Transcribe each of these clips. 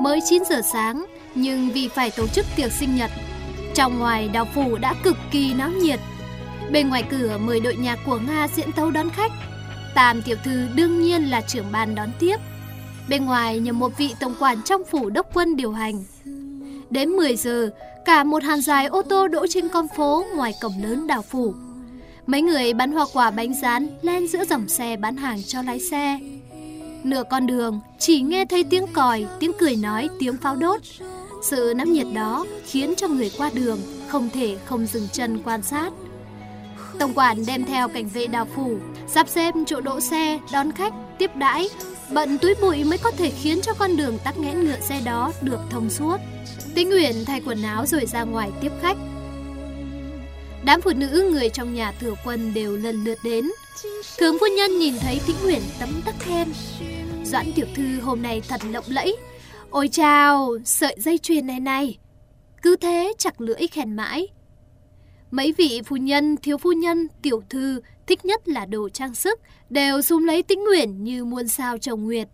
Mới 9 giờ sáng, nhưng vì phải tổ chức tiệc sinh nhật, trong ngoài đào phủ đã cực kỳ náo nhiệt. Bên ngoài cửa mời đội nhạc của Nga diễn tấu đón khách. Tam tiểu thư đương nhiên là trưởng ban đón tiếp. Bên ngoài nhờ một vị tổng quản trong phủ đốc quân điều hành. Đến 10 giờ, cả một hàng dài ô tô đỗ trên con phố ngoài cổng lớn đào phủ. Mấy người bán hoa quả bánh rán len giữa dòng xe bán hàng cho lái xe. Nửa con đường chỉ nghe thấy tiếng còi, tiếng cười nói, tiếng pháo đốt. Sự nắm nhiệt đó khiến cho người qua đường không thể không dừng chân quan sát. Tổng quản đem theo cảnh vệ đào phủ, sắp xếp chỗ đỗ xe, đón khách, tiếp đãi. Bận túi bụi mới có thể khiến cho con đường tắc nghẽn ngựa xe đó được thông suốt. Tĩnh Uyển thay quần áo rồi ra ngoài tiếp khách. Đám phụ nữ người trong nhà thừa quân đều lần lượt đến. Thường phu nhân nhìn thấy Tĩnh Uyển tấm tắc khen. Doãn tiểu thư hôm nay thật lộng lẫy. Ôi chào, sợi dây chuyền này này. Cứ thế chặt lưỡi khen mãi. Mấy vị phu nhân, thiếu phu nhân, tiểu thư thích nhất là đồ trang sức, đều xung lấy Tĩnh Uyển như muôn sao trồng nguyệt.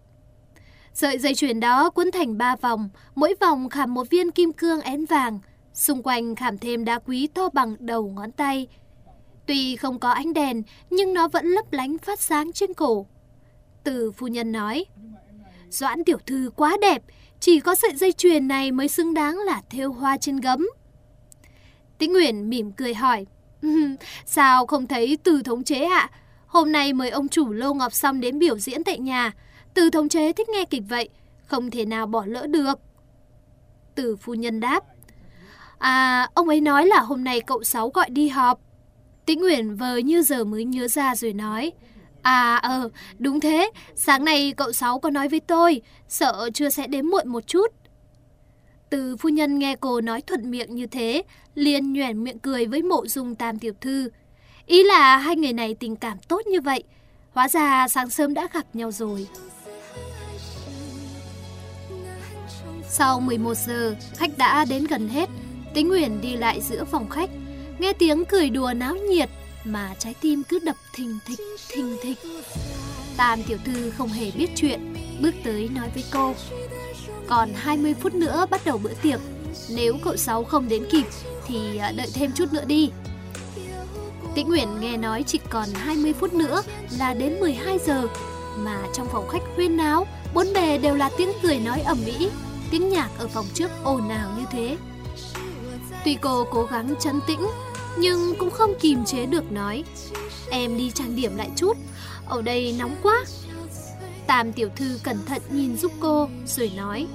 Sợi dây chuyền đó quấn thành ba vòng, mỗi vòng khảm một viên kim cương én vàng, xung quanh khảm thêm đá quý to bằng đầu ngón tay. Tuy không có ánh đèn, nhưng nó vẫn lấp lánh phát sáng trên cổ. Từ phu nhân nói, Doãn tiểu thư quá đẹp, chỉ có sợi dây chuyền này mới xứng đáng là thêu hoa trên gấm. Tĩnh Nguyễn mỉm cười hỏi, Sao không thấy từ thống chế ạ? Hôm nay mời ông chủ Lô Ngọc Song đến biểu diễn tại nhà. Từ thống chế thích nghe kịch vậy, không thể nào bỏ lỡ được. Từ phu nhân đáp, À, ông ấy nói là hôm nay cậu Sáu gọi đi họp. Tĩnh Nguyễn vờ như giờ mới nhớ ra rồi nói, À ờ, đúng thế, sáng nay cậu Sáu có nói với tôi, sợ chưa sẽ đến muộn một chút. Từ phu nhân nghe cô nói thuận miệng như thế, liền nhoẻn miệng cười với mộ dung tam tiểu thư. Ý là hai người này tình cảm tốt như vậy, hóa ra sáng sớm đã gặp nhau rồi. Sau 11 giờ, khách đã đến gần hết, Tĩnh Nguyễn đi lại giữa phòng khách, nghe tiếng cười đùa náo nhiệt mà trái tim cứ đập thình thịch, thình thịch. Tam tiểu thư không hề biết chuyện, bước tới nói với cô. Còn 20 phút nữa bắt đầu bữa tiệc, nếu cậu Sáu không đến kịp thì à, đợi thêm chút nữa đi. Tĩnh Nguyễn nghe nói chỉ còn 20 phút nữa là đến 12 giờ, mà trong phòng khách huyên náo, bốn bề đều là tiếng cười nói ầm ĩ, tiếng nhạc ở phòng trước ồn ào như thế. Tuy cô cố gắng trấn tĩnh, nhưng cũng không kìm chế được nói. Em đi trang điểm lại chút, ở đây nóng quá. Tam tiểu thư cẩn thận nhìn giúp cô, rồi nói.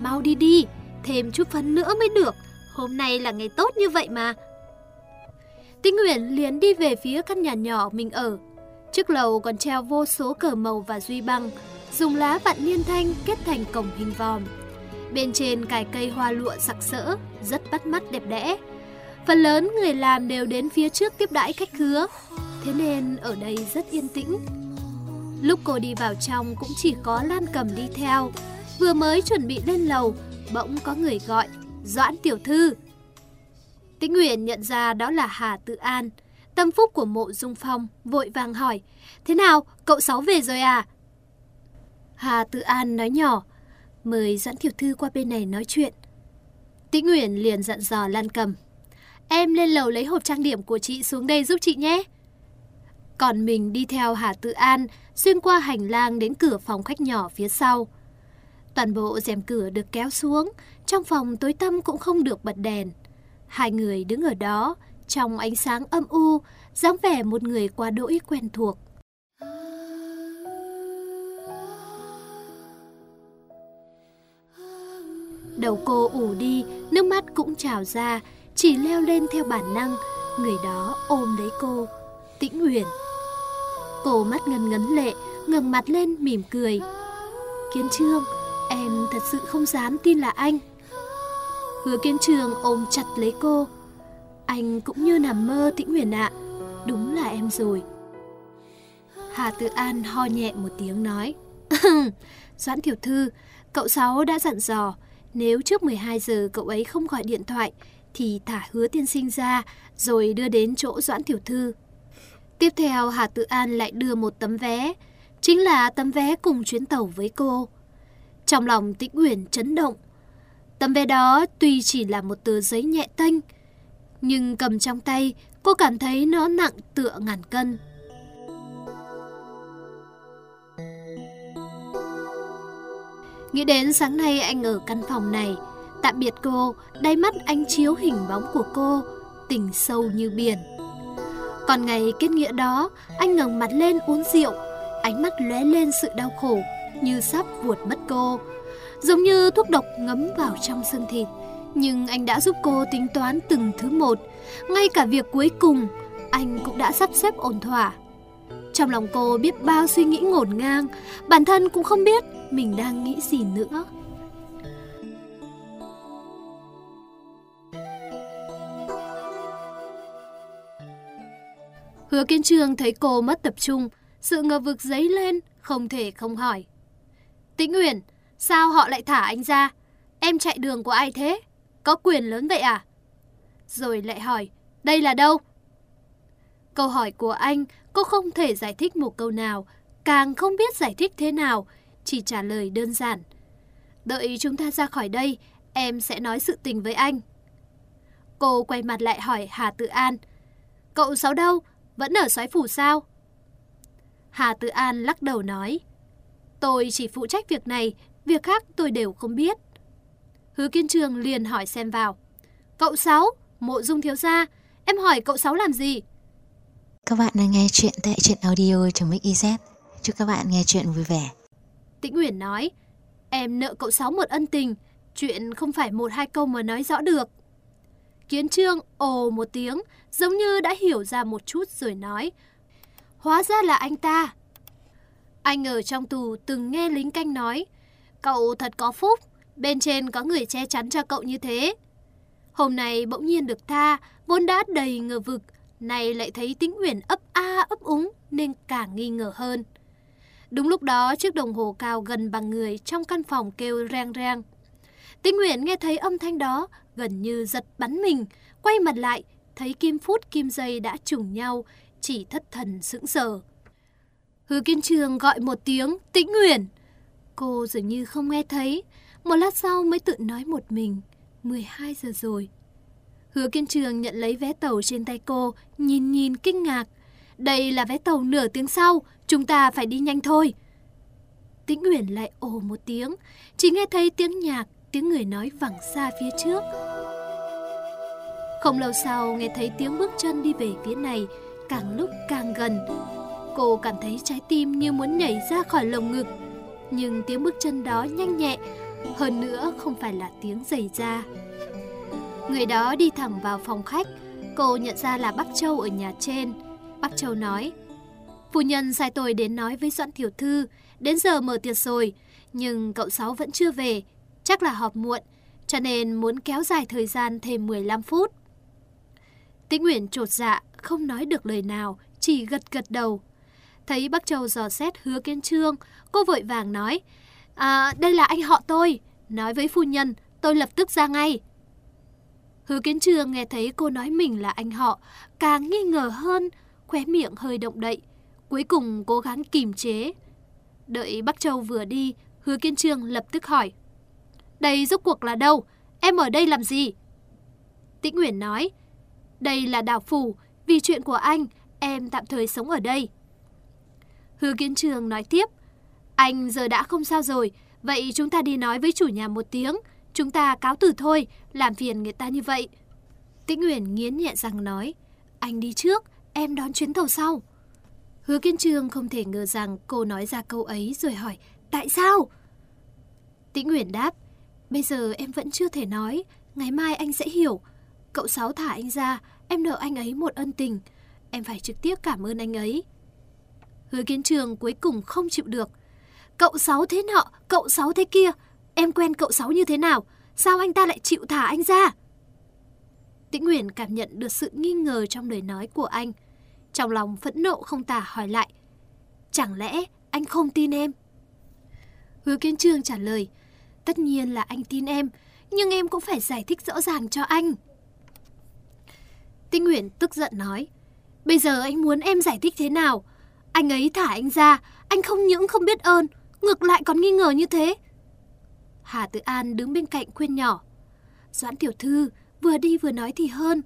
Mau đi đi, thêm chút phấn nữa mới được, hôm nay là ngày tốt như vậy mà. Tĩnh Nguyễn liền đi về phía căn nhà nhỏ mình ở. Trước lầu còn treo vô số cờ màu và duy băng, dùng lá vạn niên thanh kết thành cổng hình vòm. Bên trên cài cây hoa lụa sặc sỡ, rất bắt mắt đẹp đẽ. Phần lớn người làm đều đến phía trước tiếp đãi khách khứa, thế nên ở đây rất yên tĩnh. Lúc cô đi vào trong cũng chỉ có Lan Cầm đi theo. Vừa mới chuẩn bị lên lầu, bỗng có người gọi, Doãn Tiểu Thư. Tĩnh Nguyễn nhận ra đó là Hà Tự An, tâm phúc của mộ Dung Phong, vội vàng hỏi, thế nào, cậu Sáu về rồi à? Hà Tự An nói nhỏ, mời Doãn Tiểu Thư qua bên này nói chuyện. Tĩnh Nguyễn liền dặn dò Lan Cầm, em lên lầu lấy hộp trang điểm của chị xuống đây giúp chị nhé. Còn mình đi theo Hà Tự An, xuyên qua hành lang đến cửa phòng khách nhỏ phía sau. Toàn bộ rèm cửa được kéo xuống, trong phòng tối tăm cũng không được bật đèn. Hai người đứng ở đó, trong ánh sáng âm u, dáng vẻ một người qua đỗi quen thuộc. Đầu cô ủ đi, nước mắt cũng trào ra, chỉ leo lên theo bản năng, người đó ôm lấy cô, tĩnh huyền. Cô mắt ngân ngấn lệ, ngẩng mặt lên mỉm cười. Kiến Trương, em thật sự không dám tin là anh. Hứa Kiến Trường ôm chặt lấy cô. Anh cũng như nằm mơ tĩnh huyền ạ, đúng là em rồi. Hà Tự An ho nhẹ một tiếng nói. Doãn Tiểu Thư, cậu Sáu đã dặn dò, nếu trước 12 giờ cậu ấy không gọi điện thoại, thì thả hứa tiên sinh ra, rồi đưa đến chỗ Doãn Tiểu Thư. Tiếp theo Hà Tự An lại đưa một tấm vé, chính là tấm vé cùng chuyến tàu với cô. Trong lòng Tĩnh Uyển chấn động. Tấm vé đó tuy chỉ là một tờ giấy nhẹ tênh, nhưng cầm trong tay cô cảm thấy nó nặng tựa ngàn cân. Nghĩ đến sáng nay anh ở căn phòng này, tạm biệt cô, đáy mắt anh chiếu hình bóng của cô, tình sâu như biển. Còn ngày kết nghĩa đó, anh ngẩng mặt lên uống rượu, ánh mắt lóe lên sự đau khổ, như sắp vuột mất cô. Giống như thuốc độc ngấm vào trong xương thịt. Nhưng anh đã giúp cô tính toán từng thứ một. Ngay cả việc cuối cùng, anh cũng đã sắp xếp ổn thỏa. Trong lòng cô biết bao suy nghĩ ngổn ngang, bản thân cũng không biết mình đang nghĩ gì nữa. Hứa Kiên Trường thấy cô mất tập trung, sự ngờ vực dấy lên, không thể không hỏi. Tĩnh Uyển, sao họ lại thả anh ra? Em chạy đường của ai thế? Có quyền lớn vậy à? Rồi lại hỏi, đây là đâu? Câu hỏi của anh, cô không thể giải thích một câu nào, càng không biết giải thích thế nào, chỉ trả lời đơn giản. Đợi chúng ta ra khỏi đây, em sẽ nói sự tình với anh. Cô quay mặt lại hỏi Hà Tự An. Cậu Sáu đâu? Vẫn ở soái phủ sao? Hà Tự An lắc đầu nói. Tôi chỉ phụ trách việc này, việc khác tôi đều không biết. Hứa Kiên Trường liền hỏi xem vào. Cậu Sáu, mộ dung thiếu gia, em hỏi cậu Sáu làm gì? Các bạn đang nghe chuyện tại truyện audio trong Mix Chúc các bạn nghe chuyện vui vẻ. Tĩnh Uyển nói, em nợ cậu Sáu một ân tình, chuyện không phải một hai câu mà nói rõ được. Kiến Trương ồ một tiếng, giống như đã hiểu ra một chút rồi nói, hóa ra là anh ta. Anh ở trong tù từng nghe lính canh nói, cậu thật có phúc, bên trên có người che chắn cho cậu như thế. Hôm nay bỗng nhiên được tha, vốn đã đầy ngờ vực, nay lại thấy Tĩnh Uyển ấp a ấp úng nên càng nghi ngờ hơn. Đúng lúc đó chiếc đồng hồ cao gần bằng người trong căn phòng kêu reng reng. Tĩnh Uyển nghe thấy âm thanh đó, gần như giật bắn mình, quay mặt lại, thấy kim phút kim giây đã trùng nhau, chỉ thất thần sững sờ. Hứa Kiên Trường gọi một tiếng, Tĩnh Uyển. Cô dường như không nghe thấy, một lát sau mới tự nói một mình, 12 giờ rồi. Hứa Kiên Trường nhận lấy vé tàu trên tay cô, nhìn nhìn kinh ngạc. Đây là vé tàu nửa tiếng sau, chúng ta phải đi nhanh thôi. Tĩnh Uyển lại ồ một tiếng, chỉ nghe thấy tiếng nhạc, tiếng người nói vẳng xa phía trước. Không lâu sau nghe thấy tiếng bước chân đi về phía này, càng lúc càng gần. Cô cảm thấy trái tim như muốn nhảy ra khỏi lồng ngực. Nhưng tiếng bước chân đó nhanh nhẹ, hơn nữa không phải là tiếng giày da. Người đó đi thẳng vào phòng khách, cô nhận ra là Bắc Châu ở nhà trên. Bắc Châu nói, Phu nhân sai tôi đến nói với Doãn Tiểu Thư, đến giờ mở tiệc rồi, nhưng cậu Sáu vẫn chưa về, chắc là họp muộn, cho nên muốn kéo dài thời gian thêm 15 phút. Tĩnh Nguyễn trột dạ, không nói được lời nào, chỉ gật gật đầu. Thấy Bắc Châu dò xét hứa kiến trương, cô vội vàng nói, À, đây là anh họ tôi, nói với phu nhân, tôi lập tức ra ngay. Hứa kiến Trường nghe thấy cô nói mình là anh họ, càng nghi ngờ hơn, khóe miệng hơi động đậy. Cuối cùng cố gắng kìm chế. Đợi Bắc Châu vừa đi, Hứa Kiến Trường lập tức hỏi. Đây rốt cuộc là đâu? Em ở đây làm gì? Tĩnh Nguyễn nói. Đây là đảo phủ, vì chuyện của anh, em tạm thời sống ở đây. Hứa Kiến Trường nói tiếp. Anh giờ đã không sao rồi, vậy chúng ta đi nói với chủ nhà một tiếng. Chúng ta cáo từ thôi, làm phiền người ta như vậy. Tĩnh Nguyễn nghiến nhẹ rằng nói. Anh đi trước, em đón chuyến tàu sau. Hứa Kiên Trương không thể ngờ rằng cô nói ra câu ấy rồi hỏi, tại sao? Tĩnh Nguyễn đáp, bây giờ em vẫn chưa thể nói, ngày mai anh sẽ hiểu. Cậu Sáu thả anh ra, em nợ anh ấy một ân tình. Em phải trực tiếp cảm ơn anh ấy. Hứa Kiên Trường cuối cùng không chịu được. Cậu Sáu thế nọ, cậu Sáu thế kia. Em quen cậu Sáu như thế nào? Sao anh ta lại chịu thả anh ra? Tĩnh Nguyễn cảm nhận được sự nghi ngờ trong lời nói của anh. Trong lòng phẫn nộ không tả hỏi lại. Chẳng lẽ anh không tin em? Hứa Kiến Trương trả lời. Tất nhiên là anh tin em, nhưng em cũng phải giải thích rõ ràng cho anh. Tĩnh Nguyễn tức giận nói. Bây giờ anh muốn em giải thích thế nào? Anh ấy thả anh ra, anh không những không biết ơn, ngược lại còn nghi ngờ như thế. Hà Tử An đứng bên cạnh khuyên nhỏ. Doãn tiểu thư, vừa đi vừa nói thì hơn.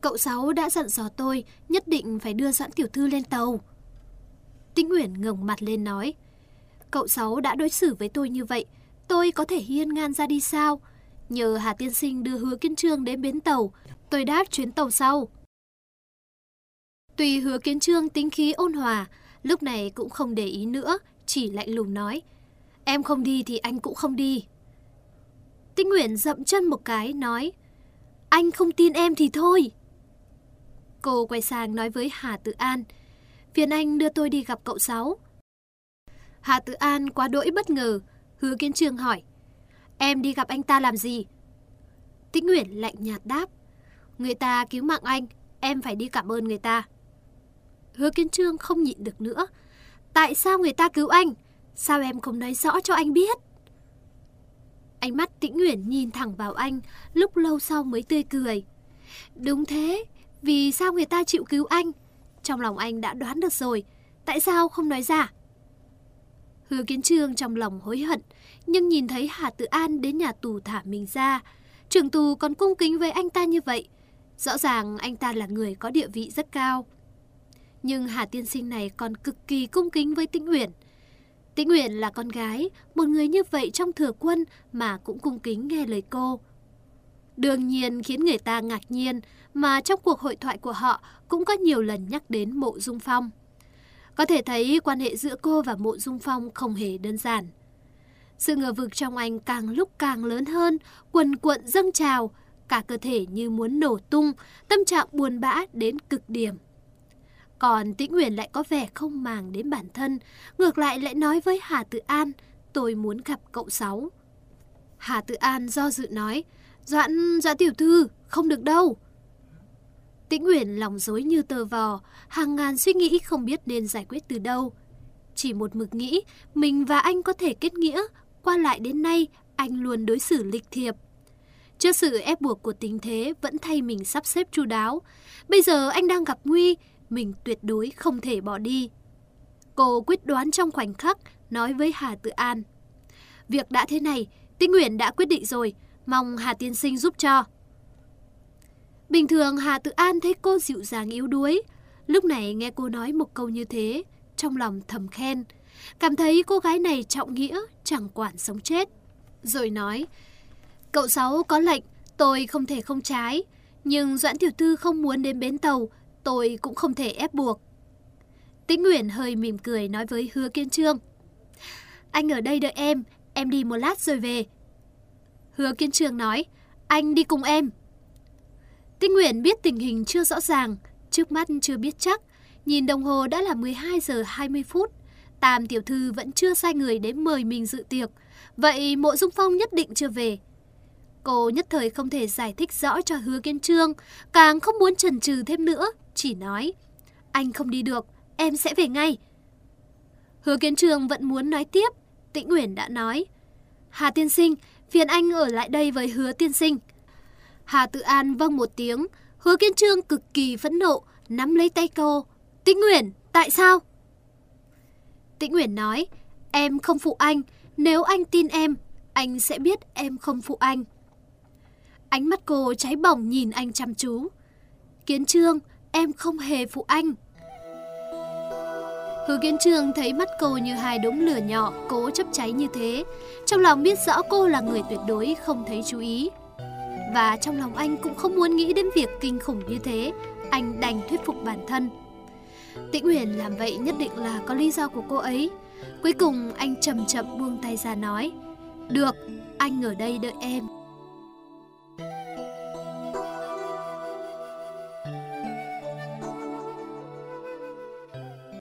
Cậu Sáu đã dặn dò tôi nhất định phải đưa Doãn tiểu thư lên tàu. Tĩnh Uyển ngẩng mặt lên nói. Cậu Sáu đã đối xử với tôi như vậy, tôi có thể hiên ngang ra đi sao? Nhờ Hà Tiên Sinh đưa hứa kiến trương đến bến tàu, tôi đáp chuyến tàu sau. Tùy hứa kiến trương tính khí ôn hòa, lúc này cũng không để ý nữa, chỉ lạnh lùng nói. Em không đi thì anh cũng không đi. Tinh Nguyễn dậm chân một cái, nói. Anh không tin em thì thôi. Cô quay sang nói với Hà Tự An. Phiền anh đưa tôi đi gặp cậu Sáu. Hà Tự An quá đỗi bất ngờ, hứa kiến trương hỏi. Em đi gặp anh ta làm gì? Tĩnh Nguyễn lạnh nhạt đáp. Người ta cứu mạng anh, em phải đi cảm ơn người ta. Hứa kiến trương không nhịn được nữa. Tại sao người ta cứu anh? Sao em không nói rõ cho anh biết? Ánh mắt Tĩnh Nguyễn nhìn thẳng vào anh, lúc lâu sau mới tươi cười. Đúng thế, vì sao người ta chịu cứu anh? Trong lòng anh đã đoán được rồi, tại sao không nói ra? Hứa Kiến Trương trong lòng hối hận, nhưng nhìn thấy Hà Tự An đến nhà tù thả mình ra, trưởng tù còn cung kính với anh ta như vậy. Rõ ràng anh ta là người có địa vị rất cao. Nhưng Hà Tiên Sinh này còn cực kỳ cung kính với Tĩnh Uyển. Tĩnh Nguyện là con gái, một người như vậy trong thừa quân mà cũng cung kính nghe lời cô. Đương nhiên khiến người ta ngạc nhiên mà trong cuộc hội thoại của họ cũng có nhiều lần nhắc đến mộ dung phong. Có thể thấy quan hệ giữa cô và mộ dung phong không hề đơn giản. Sự ngờ vực trong anh càng lúc càng lớn hơn, quần cuộn dâng trào, cả cơ thể như muốn nổ tung, tâm trạng buồn bã đến cực điểm. Còn Tĩnh Nguyễn lại có vẻ không màng đến bản thân, ngược lại lại nói với Hà Tự An, tôi muốn gặp cậu Sáu. Hà Tự An do dự nói, Doãn, Doãn tiểu thư, không được đâu. Tĩnh Nguyễn lòng dối như tờ vò, hàng ngàn suy nghĩ không biết nên giải quyết từ đâu. Chỉ một mực nghĩ mình và anh có thể kết nghĩa, qua lại đến nay anh luôn đối xử lịch thiệp. Trước sự ép buộc của tình thế vẫn thay mình sắp xếp chu đáo. Bây giờ anh đang gặp nguy, mình tuyệt đối không thể bỏ đi. Cô quyết đoán trong khoảnh khắc, nói với Hà Tự An. Việc đã thế này, Tinh Nguyễn đã quyết định rồi, mong Hà Tiên Sinh giúp cho. Bình thường Hà Tự An thấy cô dịu dàng yếu đuối. Lúc này nghe cô nói một câu như thế, trong lòng thầm khen. Cảm thấy cô gái này trọng nghĩa, chẳng quản sống chết. Rồi nói, cậu Sáu có lệnh, tôi không thể không trái. Nhưng Doãn Tiểu Tư không muốn đến bến tàu, tôi cũng không thể ép buộc. Tĩnh Nguyễn hơi mỉm cười nói với Hứa Kiên Trương. Anh ở đây đợi em, em đi một lát rồi về. Hứa Kiên Trương nói, anh đi cùng em. Tĩnh Nguyễn biết tình hình chưa rõ ràng, trước mắt chưa biết chắc. Nhìn đồng hồ đã là 12 giờ 20 phút. Tam tiểu thư vẫn chưa sai người đến mời mình dự tiệc. Vậy mộ dung phong nhất định chưa về. Cô nhất thời không thể giải thích rõ cho hứa kiên trương, càng không muốn chần chừ thêm nữa, chỉ nói. Anh không đi được, em sẽ về ngay. Hứa kiến trương vẫn muốn nói tiếp, Tĩnh Uyển đã nói. Hà tiên sinh, phiền anh ở lại đây với hứa tiên sinh. Hà tự an vâng một tiếng, hứa kiến trương cực kỳ phẫn nộ, nắm lấy tay cô. Tĩnh nguyễn tại sao? Tĩnh nguyễn nói, em không phụ anh, nếu anh tin em, anh sẽ biết em không phụ anh. Ánh mắt cô cháy bỏng nhìn anh chăm chú. Kiến Trương, em không hề phụ anh. Hứa Kiến trường thấy mắt cô như hai đống lửa nhỏ cố chấp cháy như thế. Trong lòng biết rõ cô là người tuyệt đối không thấy chú ý. Và trong lòng anh cũng không muốn nghĩ đến việc kinh khủng như thế. Anh đành thuyết phục bản thân. Tĩnh Huyền làm vậy nhất định là có lý do của cô ấy. Cuối cùng anh chậm chậm buông tay ra nói. Được, anh ở đây đợi em.